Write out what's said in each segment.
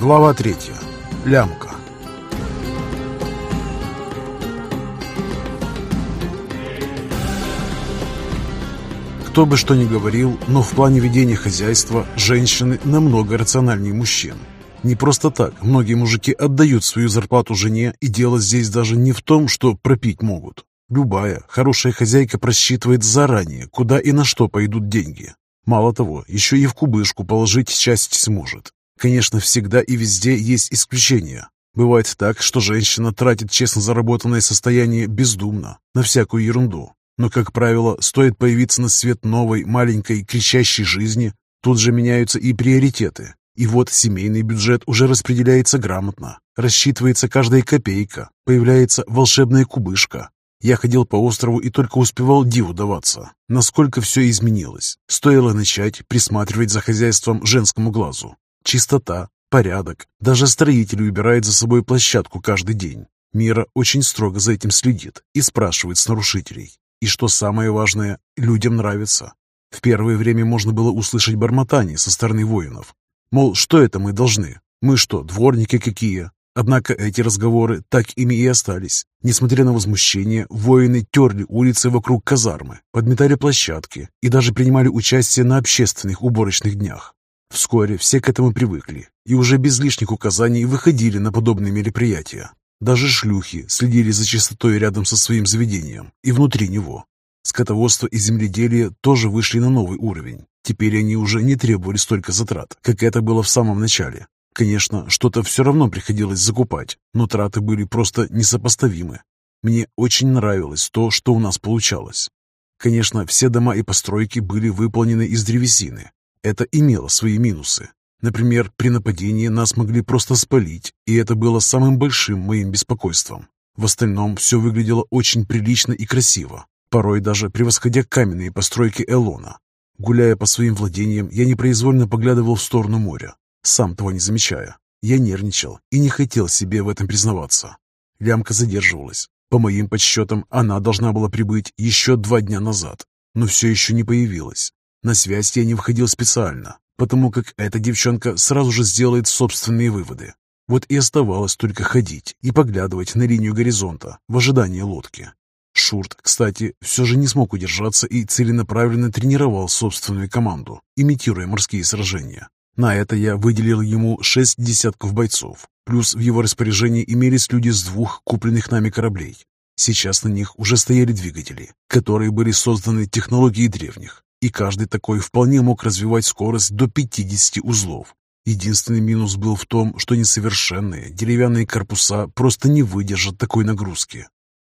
Глава третья. Лямка. Кто бы что ни говорил, но в плане ведения хозяйства женщины намного рациональнее мужчин. Не просто так многие мужики отдают свою зарплату жене, и дело здесь даже не в том, что пропить могут. Любая хорошая хозяйка просчитывает заранее, куда и на что пойдут деньги. Мало того, еще и в кубышку положить часть сможет. Конечно, всегда и везде есть исключения. Бывает так, что женщина тратит честно заработанное состояние бездумно, на всякую ерунду. Но, как правило, стоит появиться на свет новой, маленькой, кричащей жизни, тут же меняются и приоритеты. И вот семейный бюджет уже распределяется грамотно, рассчитывается каждая копейка, появляется волшебная кубышка. Я ходил по острову и только успевал диву даваться, насколько все изменилось. Стоило начать присматривать за хозяйством женскому глазу. Чистота, порядок. Даже строитель убирает за собой площадку каждый день. Мира очень строго за этим следит и спрашивает с нарушителей. И что самое важное, людям нравится. В первое время можно было услышать бормотание со стороны воинов. Мол, что это мы должны? Мы что, дворники какие? Однако эти разговоры так ими и остались. Несмотря на возмущение, воины терли улицы вокруг казармы, подметали площадки и даже принимали участие на общественных уборочных днях. Вскоре все к этому привыкли и уже без лишних указаний выходили на подобные мероприятия. Даже шлюхи следили за чистотой рядом со своим заведением и внутри него. Скотоводство и земледелие тоже вышли на новый уровень. Теперь они уже не требовали столько затрат, как это было в самом начале. Конечно, что-то все равно приходилось закупать, но траты были просто несопоставимы. Мне очень нравилось то, что у нас получалось. Конечно, все дома и постройки были выполнены из древесины, это имело свои минусы. Например, при нападении нас могли просто спалить, и это было самым большим моим беспокойством. В остальном все выглядело очень прилично и красиво, порой даже превосходя каменные постройки Элона. Гуляя по своим владениям, я непроизвольно поглядывал в сторону моря, сам того не замечая. Я нервничал и не хотел себе в этом признаваться. Лямка задерживалась. По моим подсчетам, она должна была прибыть еще два дня назад, но все еще не появилась. На связь я не входил специально, потому как эта девчонка сразу же сделает собственные выводы. Вот и оставалось только ходить и поглядывать на линию горизонта в ожидании лодки. Шурт, кстати, все же не смог удержаться и целенаправленно тренировал собственную команду, имитируя морские сражения. На это я выделил ему шесть десятков бойцов, плюс в его распоряжении имелись люди с двух купленных нами кораблей. Сейчас на них уже стояли двигатели, которые были созданы технологией древних, и каждый такой вполне мог развивать скорость до 50 узлов. Единственный минус был в том, что несовершенные деревянные корпуса просто не выдержат такой нагрузки.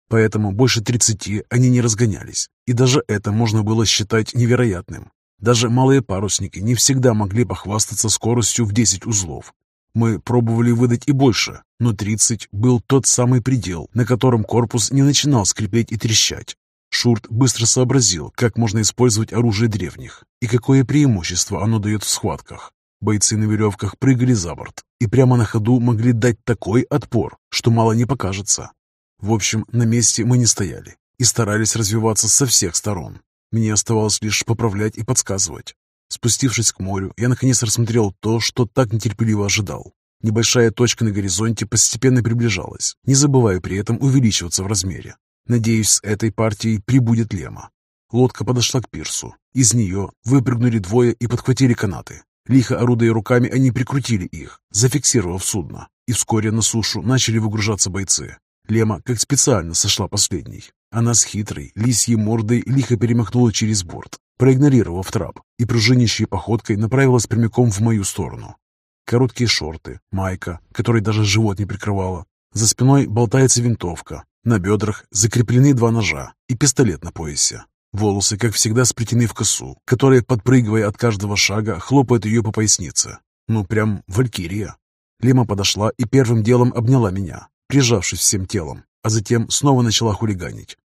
Поэтому больше 30 они не разгонялись, и даже это можно было считать невероятным. Даже малые парусники не всегда могли похвастаться скоростью в 10 узлов. Мы пробовали выдать и больше, но 30 был тот самый предел, на котором корпус не начинал скрипеть и трещать. Шурт быстро сообразил, как можно использовать оружие древних и какое преимущество оно дает в схватках. Бойцы на веревках прыгали за борт и прямо на ходу могли дать такой отпор, что мало не покажется. В общем, на месте мы не стояли и старались развиваться со всех сторон. Мне оставалось лишь поправлять и подсказывать. Спустившись к морю, я наконец рассмотрел то, что так нетерпеливо ожидал. Небольшая точка на горизонте постепенно приближалась, не забывая при этом увеличиваться в размере. Надеюсь, с этой партией прибудет Лема. Лодка подошла к пирсу. Из нее выпрыгнули двое и подхватили канаты. Лихо орудуя руками, они прикрутили их, зафиксировав судно. И вскоре на сушу начали выгружаться бойцы. Лема как специально сошла последней. Она с хитрой, лисьей мордой лихо перемахнула через борт, проигнорировав трап, и пружинящей походкой направилась прямиком в мою сторону. Короткие шорты, майка, которой даже живот не прикрывала. За спиной болтается винтовка, на бедрах закреплены два ножа и пистолет на поясе. Волосы, как всегда, сплетены в косу, которая, подпрыгивая от каждого шага, хлопает ее по пояснице. Ну, прям валькирия. Лима подошла и первым делом обняла меня, прижавшись всем телом, а затем снова начала хулиганить.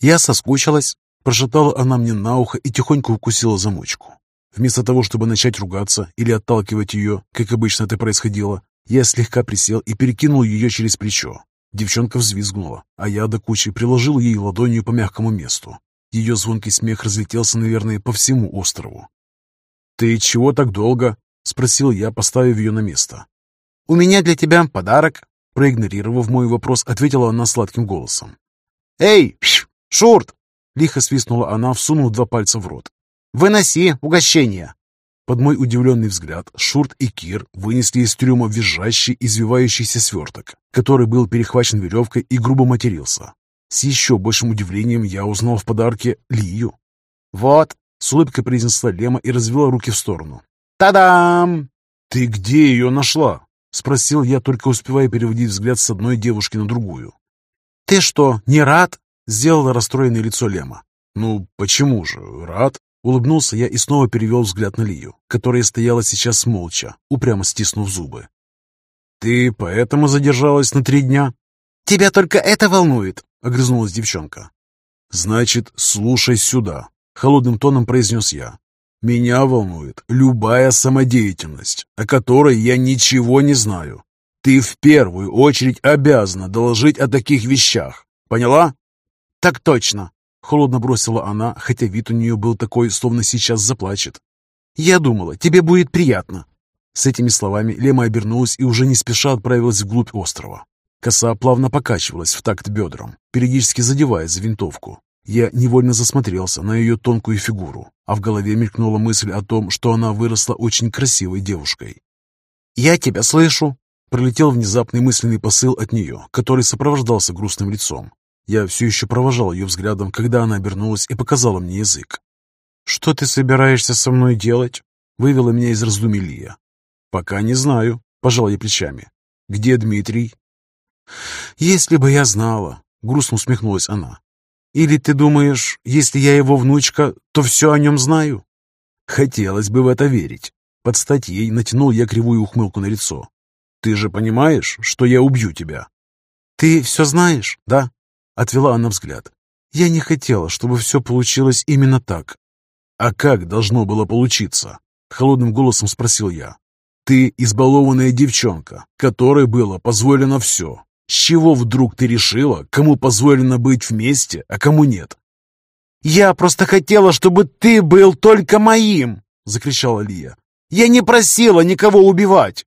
«Я соскучилась», – прошептала она мне на ухо и тихонько укусила замочку. Вместо того, чтобы начать ругаться или отталкивать ее, как обычно это происходило, я слегка присел и перекинул ее через плечо, Девчонка взвизгнула, а я до кучи приложил ей ладонью по мягкому месту. Ее звонкий смех разлетелся, наверное, по всему острову. «Ты чего так долго?» — спросил я, поставив ее на место. «У меня для тебя подарок», — проигнорировав мой вопрос, ответила она сладким голосом. «Эй, Шурт!» — лихо свистнула она, всунув два пальца в рот. «Выноси угощение!» Под мой удивленный взгляд Шурт и Кир вынесли из трюма визжащий, извивающийся сверток, который был перехвачен веревкой и грубо матерился. С еще большим удивлением я узнал в подарке Лию. «Вот!» — с улыбкой произнесла Лема и развела руки в сторону. «Та-дам!» «Ты где ее нашла?» — спросил я, только успевая переводить взгляд с одной девушки на другую. «Ты что, не рад?» — сделала расстроенное лицо Лема. «Ну, почему же? Рад?» Улыбнулся я и снова перевел взгляд на Лию, которая стояла сейчас молча, упрямо стиснув зубы. «Ты поэтому задержалась на три дня?» «Тебя только это волнует», — огрызнулась девчонка. «Значит, слушай сюда», — холодным тоном произнес я. «Меня волнует любая самодеятельность, о которой я ничего не знаю. Ты в первую очередь обязана доложить о таких вещах. Поняла?» «Так точно», Холодно бросила она, хотя вид у нее был такой, словно сейчас заплачет. «Я думала, тебе будет приятно». С этими словами Лема обернулась и уже не спеша отправилась вглубь острова. Коса плавно покачивалась в такт бедрам, периодически задевая за винтовку. Я невольно засмотрелся на ее тонкую фигуру, а в голове мелькнула мысль о том, что она выросла очень красивой девушкой. «Я тебя слышу!» Пролетел внезапный мысленный посыл от нее, который сопровождался грустным лицом. Я все еще провожал ее взглядом, когда она обернулась и показала мне язык. «Что ты собираешься со мной делать?» Вывела меня из раздумий Лия. «Пока не знаю», — пожал я плечами. «Где Дмитрий?» «Если бы я знала», — грустно усмехнулась она. «Или ты думаешь, если я его внучка, то все о нем знаю?» Хотелось бы в это верить. Под стать ей натянул я кривую ухмылку на лицо. «Ты же понимаешь, что я убью тебя?» «Ты все знаешь, да?» Отвела она взгляд. Я не хотела, чтобы все получилось именно так. А как должно было получиться? Холодным голосом спросил я. Ты избалованная девчонка, которой было позволено все. С чего вдруг ты решила, кому позволено быть вместе, а кому нет? «Я просто хотела, чтобы ты был только моим!» — закричала Лия. «Я не просила никого убивать!»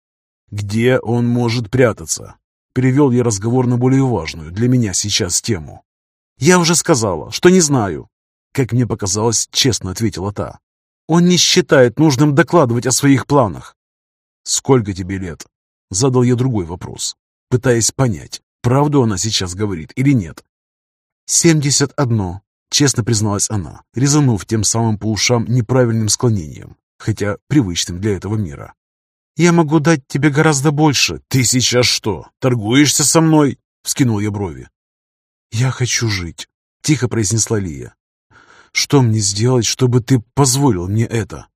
«Где он может прятаться?» Перевел я разговор на более важную для меня сейчас тему. «Я уже сказала, что не знаю», — как мне показалось, честно ответила та. «Он не считает нужным докладывать о своих планах». «Сколько тебе лет?» — задал я другой вопрос, пытаясь понять, правду она сейчас говорит или нет. «Семьдесят одно», — честно призналась она, резанув тем самым по ушам неправильным склонением, хотя привычным для этого мира. «Я могу дать тебе гораздо больше». «Ты сейчас что, торгуешься со мной?» — вскинул я брови. «Я хочу жить», — тихо произнесла Лия. «Что мне сделать, чтобы ты позволил мне это?»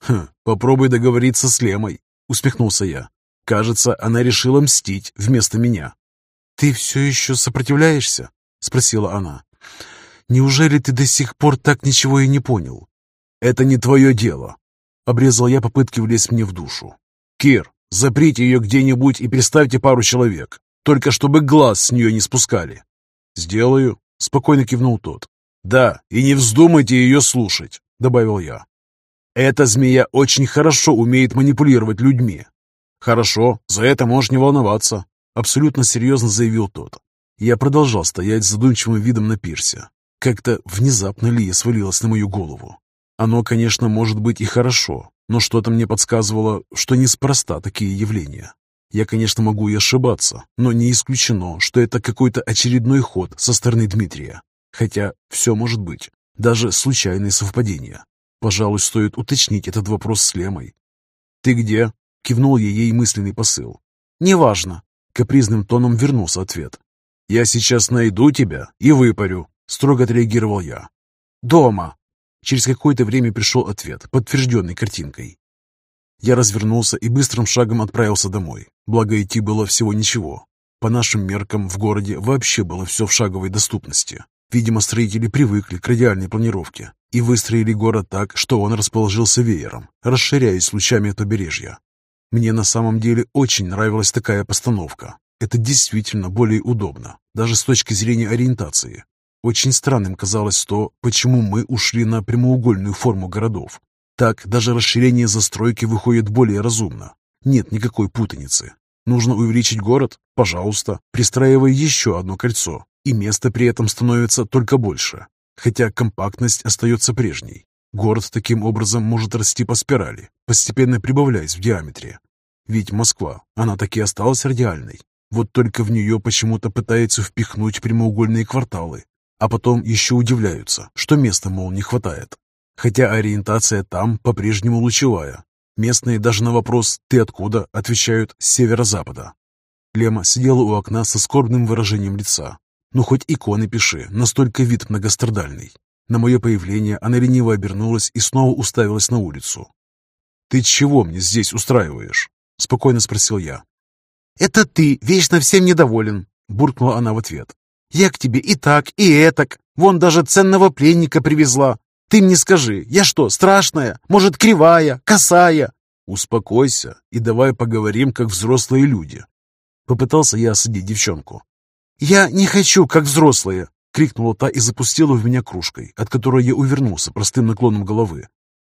«Хм, попробуй договориться с Лемой», — усмехнулся я. «Кажется, она решила мстить вместо меня». «Ты все еще сопротивляешься?» — спросила она. «Неужели ты до сих пор так ничего и не понял?» «Это не твое дело», — обрезал я попытки влезть мне в душу. «Кир, заприте ее где-нибудь и приставьте пару человек, только чтобы глаз с нее не спускали». «Сделаю», — спокойно кивнул тот. «Да, и не вздумайте ее слушать», — добавил я. «Эта змея очень хорошо умеет манипулировать людьми». «Хорошо, за это можешь не волноваться», — абсолютно серьезно заявил тот. Я продолжал стоять с задумчивым видом на пирсе. Как-то внезапно Лия свалилась на мою голову. Оно, конечно, может быть и хорошо, но что-то мне подсказывало, что неспроста такие явления. Я, конечно, могу и ошибаться, но не исключено, что это какой-то очередной ход со стороны Дмитрия. Хотя все может быть, даже случайные совпадения. Пожалуй, стоит уточнить этот вопрос с Лемой. «Ты где?» — кивнул я ей мысленный посыл. «Неважно», — капризным тоном вернулся ответ. «Я сейчас найду тебя и выпарю», — строго отреагировал я. «Дома», Через какое-то время пришел ответ, подтвержденный картинкой. Я развернулся и быстрым шагом отправился домой. Благо идти было всего ничего. По нашим меркам в городе вообще было все в шаговой доступности. Видимо, строители привыкли к радиальной планировке и выстроили город так, что он расположился веером, расширяясь лучами от побережья. Мне на самом деле очень нравилась такая постановка. Это действительно более удобно, даже с точки зрения ориентации. Очень странным казалось то, почему мы ушли на прямоугольную форму городов. Так даже расширение застройки выходит более разумно. Нет никакой путаницы. Нужно увеличить город? Пожалуйста, пристраивай еще одно кольцо, и места при этом становится только больше. Хотя компактность остается прежней. Город таким образом может расти по спирали, постепенно прибавляясь в диаметре. Ведь Москва, она таки осталась радиальной. Вот только в нее почему-то пытаются впихнуть прямоугольные кварталы, а потом еще удивляются, что места, мол, не хватает. Хотя ориентация там по-прежнему лучевая. Местные даже на вопрос «ты откуда?» отвечают «с северо-запада». Лема сидела у окна со скорбным выражением лица. «Ну хоть иконы пиши, настолько вид многострадальный». На мое появление она лениво обернулась и снова уставилась на улицу. «Ты чего мне здесь устраиваешь?» — спокойно спросил я. «Это ты вечно всем недоволен», — буркнула она в ответ. «Я к тебе и так, и этак. Вон даже ценного пленника привезла. Ты мне скажи, я что, страшная? Может, кривая, косая?» «Успокойся и давай поговорим, как взрослые люди». Попытался я осадить девчонку. «Я не хочу, как взрослые!» — крикнула та и запустила в меня кружкой, от которой я увернулся простым наклоном головы.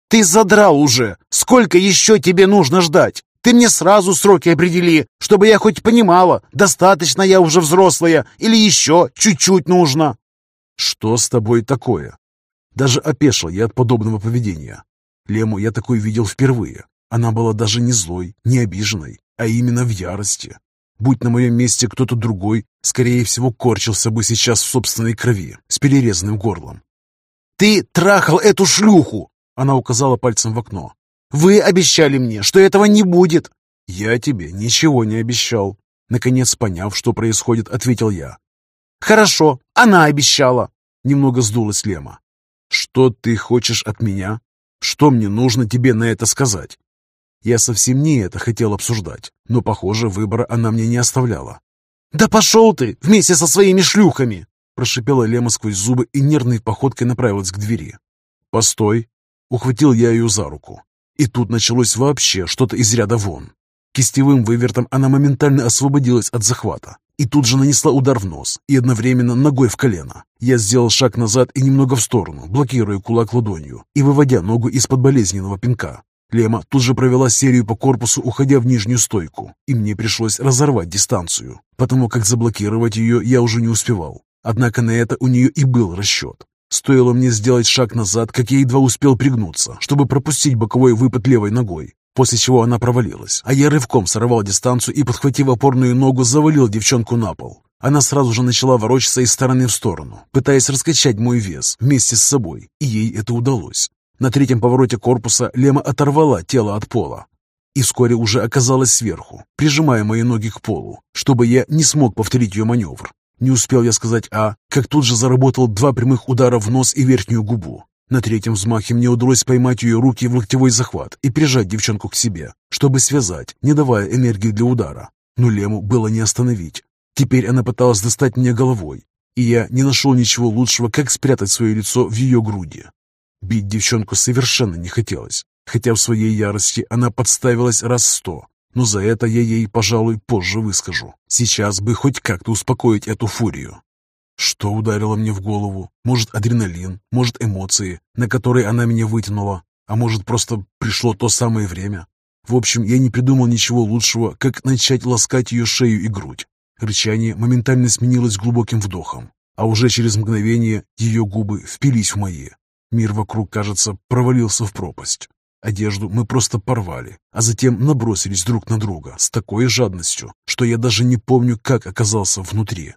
«Ты задрал уже! Сколько еще тебе нужно ждать? Ты мне сразу сроки определи, чтобы я хоть понимала, достаточно я уже взрослая или еще чуть-чуть нужно. Что с тобой такое? Даже опешил я от подобного поведения. Лему я такой видел впервые. Она была даже не злой, не обиженной, а именно в ярости. Будь на моем месте кто-то другой, скорее всего, корчился бы сейчас в собственной крови, с перерезанным горлом. «Ты трахал эту шлюху!» Она указала пальцем в окно. Вы обещали мне, что этого не будет!» «Я тебе ничего не обещал!» Наконец, поняв, что происходит, ответил я. «Хорошо, она обещала!» Немного сдулась Лема. «Что ты хочешь от меня? Что мне нужно тебе на это сказать?» Я совсем не это хотел обсуждать, но, похоже, выбора она мне не оставляла. «Да пошел ты вместе со своими шлюхами!» Прошипела Лема сквозь зубы и нервной походкой направилась к двери. «Постой!» Ухватил я ее за руку. И тут началось вообще что-то из ряда вон. Кистевым вывертом она моментально освободилась от захвата и тут же нанесла удар в нос и одновременно ногой в колено. Я сделал шаг назад и немного в сторону, блокируя кулак ладонью и выводя ногу из-под болезненного пинка. Лема тут же провела серию по корпусу, уходя в нижнюю стойку, и мне пришлось разорвать дистанцию, потому как заблокировать ее я уже не успевал. Однако на это у нее и был расчет. Стоило мне сделать шаг назад, как я едва успел пригнуться, чтобы пропустить боковой выпад левой ногой, после чего она провалилась, а я рывком сорвал дистанцию и, подхватив опорную ногу, завалил девчонку на пол. Она сразу же начала ворочаться из стороны в сторону, пытаясь раскачать мой вес вместе с собой, и ей это удалось. На третьем повороте корпуса Лема оторвала тело от пола и вскоре уже оказалась сверху, прижимая мои ноги к полу, чтобы я не смог повторить ее маневр. Не успел я сказать «а», как тут же заработал два прямых удара в нос и верхнюю губу. На третьем взмахе мне удалось поймать ее руки в локтевой захват и прижать девчонку к себе, чтобы связать, не давая энергии для удара. Но Лему было не остановить. Теперь она пыталась достать меня головой, и я не нашел ничего лучшего, как спрятать свое лицо в ее груди. Бить девчонку совершенно не хотелось, хотя в своей ярости она подставилась раз сто, но за это я ей, пожалуй, позже выскажу. Сейчас бы хоть как-то успокоить эту фурию. Что ударило мне в голову? Может, адреналин, может, эмоции, на которые она меня вытянула, а может, просто пришло то самое время. В общем, я не придумал ничего лучшего, как начать ласкать ее шею и грудь. Рычание моментально сменилось глубоким вдохом, а уже через мгновение ее губы впились в мои. Мир вокруг, кажется, провалился в пропасть. Одежду мы просто порвали, а затем набросились друг на друга с такой жадностью, что я даже не помню, как оказался внутри.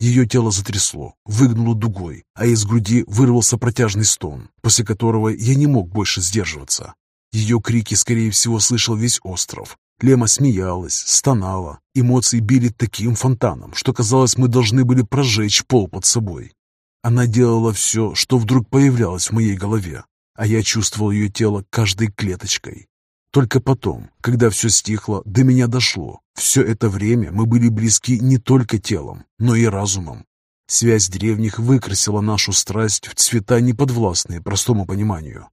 Ее тело затрясло, выгнуло дугой, а из груди вырвался протяжный стон, после которого я не мог больше сдерживаться. Ее крики, скорее всего, слышал весь остров. Лема смеялась, стонала. Эмоции били таким фонтаном, что казалось, мы должны были прожечь пол под собой. Она делала все, что вдруг появлялось в моей голове, а я чувствовал ее тело каждой клеточкой. Только потом, когда все стихло, до меня дошло. Все это время мы были близки не только телом, но и разумом. Связь древних выкрасила нашу страсть в цвета неподвластные простому пониманию.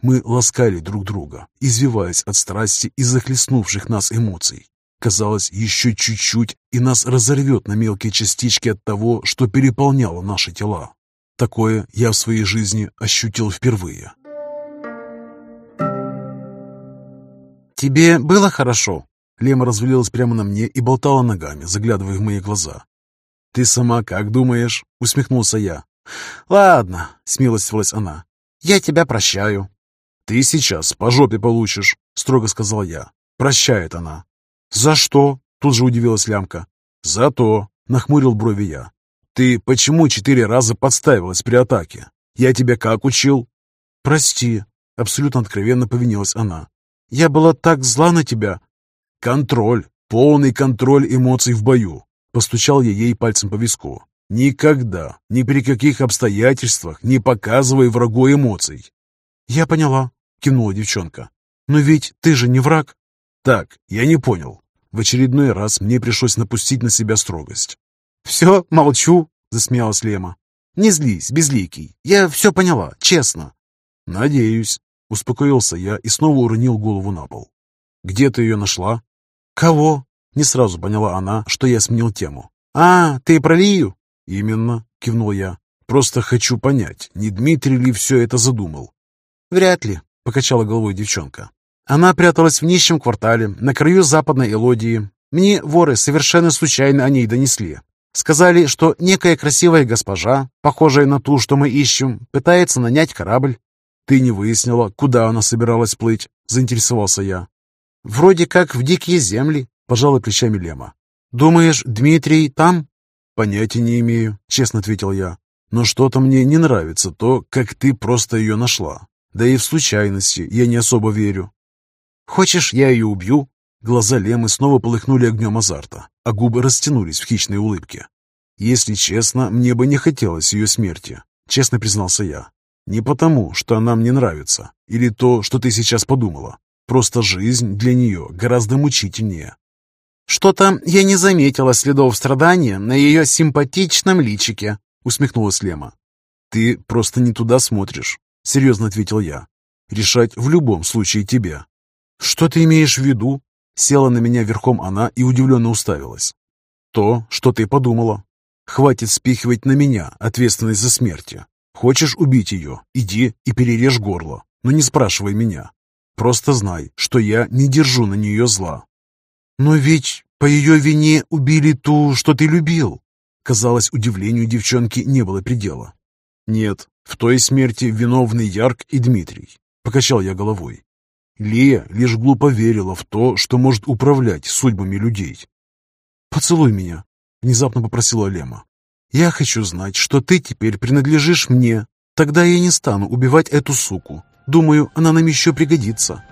Мы ласкали друг друга, извиваясь от страсти и захлестнувших нас эмоций. Казалось, еще чуть-чуть, и нас разорвет на мелкие частички от того, что переполняло наши тела. Такое я в своей жизни ощутил впервые. «Тебе было хорошо?» Лема развалилась прямо на мне и болтала ногами, заглядывая в мои глаза. «Ты сама как думаешь?» — усмехнулся я. «Ладно», — смилостивилась она. «Я тебя прощаю». «Ты сейчас по жопе получишь», — строго сказал я. Прощает она. «За что?» — тут же удивилась Лямка. «За то», — нахмурил брови я. «Ты почему четыре раза подставилась при атаке? Я тебя как учил?» «Прости», — абсолютно откровенно повинилась она. «Я была так зла на тебя». «Контроль, полный контроль эмоций в бою», — постучал я ей пальцем по виску. «Никогда, ни при каких обстоятельствах не показывай врагу эмоций». «Я поняла», — кивнула девчонка. «Но ведь ты же не враг». «Так, я не понял». В очередной раз мне пришлось напустить на себя строгость. «Все, молчу», — засмеялась Лема. «Не злись, безликий. Я все поняла, честно». «Надеюсь», — успокоился я и снова уронил голову на пол. «Где ты ее нашла?» «Кого?» — не сразу поняла она, что я сменил тему. «А, ты про Лию?» «Именно», — кивнул я. «Просто хочу понять, не Дмитрий ли все это задумал?» «Вряд ли», — покачала головой девчонка. Она пряталась в нищем квартале, на краю западной Элодии. Мне воры совершенно случайно о ней донесли. Сказали, что некая красивая госпожа, похожая на ту, что мы ищем, пытается нанять корабль. «Ты не выяснила, куда она собиралась плыть?» — заинтересовался я. «Вроде как в дикие земли», — пожала плечами Лема. «Думаешь, Дмитрий там?» «Понятия не имею», — честно ответил я. «Но что-то мне не нравится то, как ты просто ее нашла. Да и в случайности я не особо верю». «Хочешь, я ее убью?» Глаза Лемы снова полыхнули огнем азарта, а губы растянулись в хищной улыбке. «Если честно, мне бы не хотелось ее смерти», — честно признался я. «Не потому, что она мне нравится, или то, что ты сейчас подумала. Просто жизнь для нее гораздо мучительнее». «Что-то я не заметила следов страдания на ее симпатичном личике», — усмехнулась Лема. «Ты просто не туда смотришь», — серьезно ответил я. «Решать в любом случае тебе». «Что ты имеешь в виду?» Села на меня верхом она и удивленно уставилась. «То, что ты подумала. Хватит спихивать на меня ответственность за смерти. Хочешь убить ее, иди и перережь горло, но не спрашивай меня. Просто знай, что я не держу на нее зла». «Но ведь по ее вине убили ту, что ты любил». Казалось, удивлению девчонки не было предела. «Нет, в той смерти виновны Ярк и Дмитрий», — покачал я головой. Лия лишь глупо верила в то, что может управлять судьбами людей. «Поцелуй меня», — внезапно попросила Лема. «Я хочу знать, что ты теперь принадлежишь мне. Тогда я не стану убивать эту суку. Думаю, она нам еще пригодится».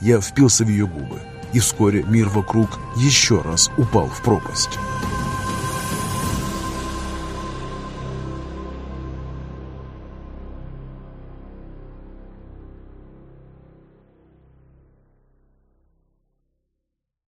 Я впился в ее губы, и вскоре мир вокруг еще раз упал в пропасть.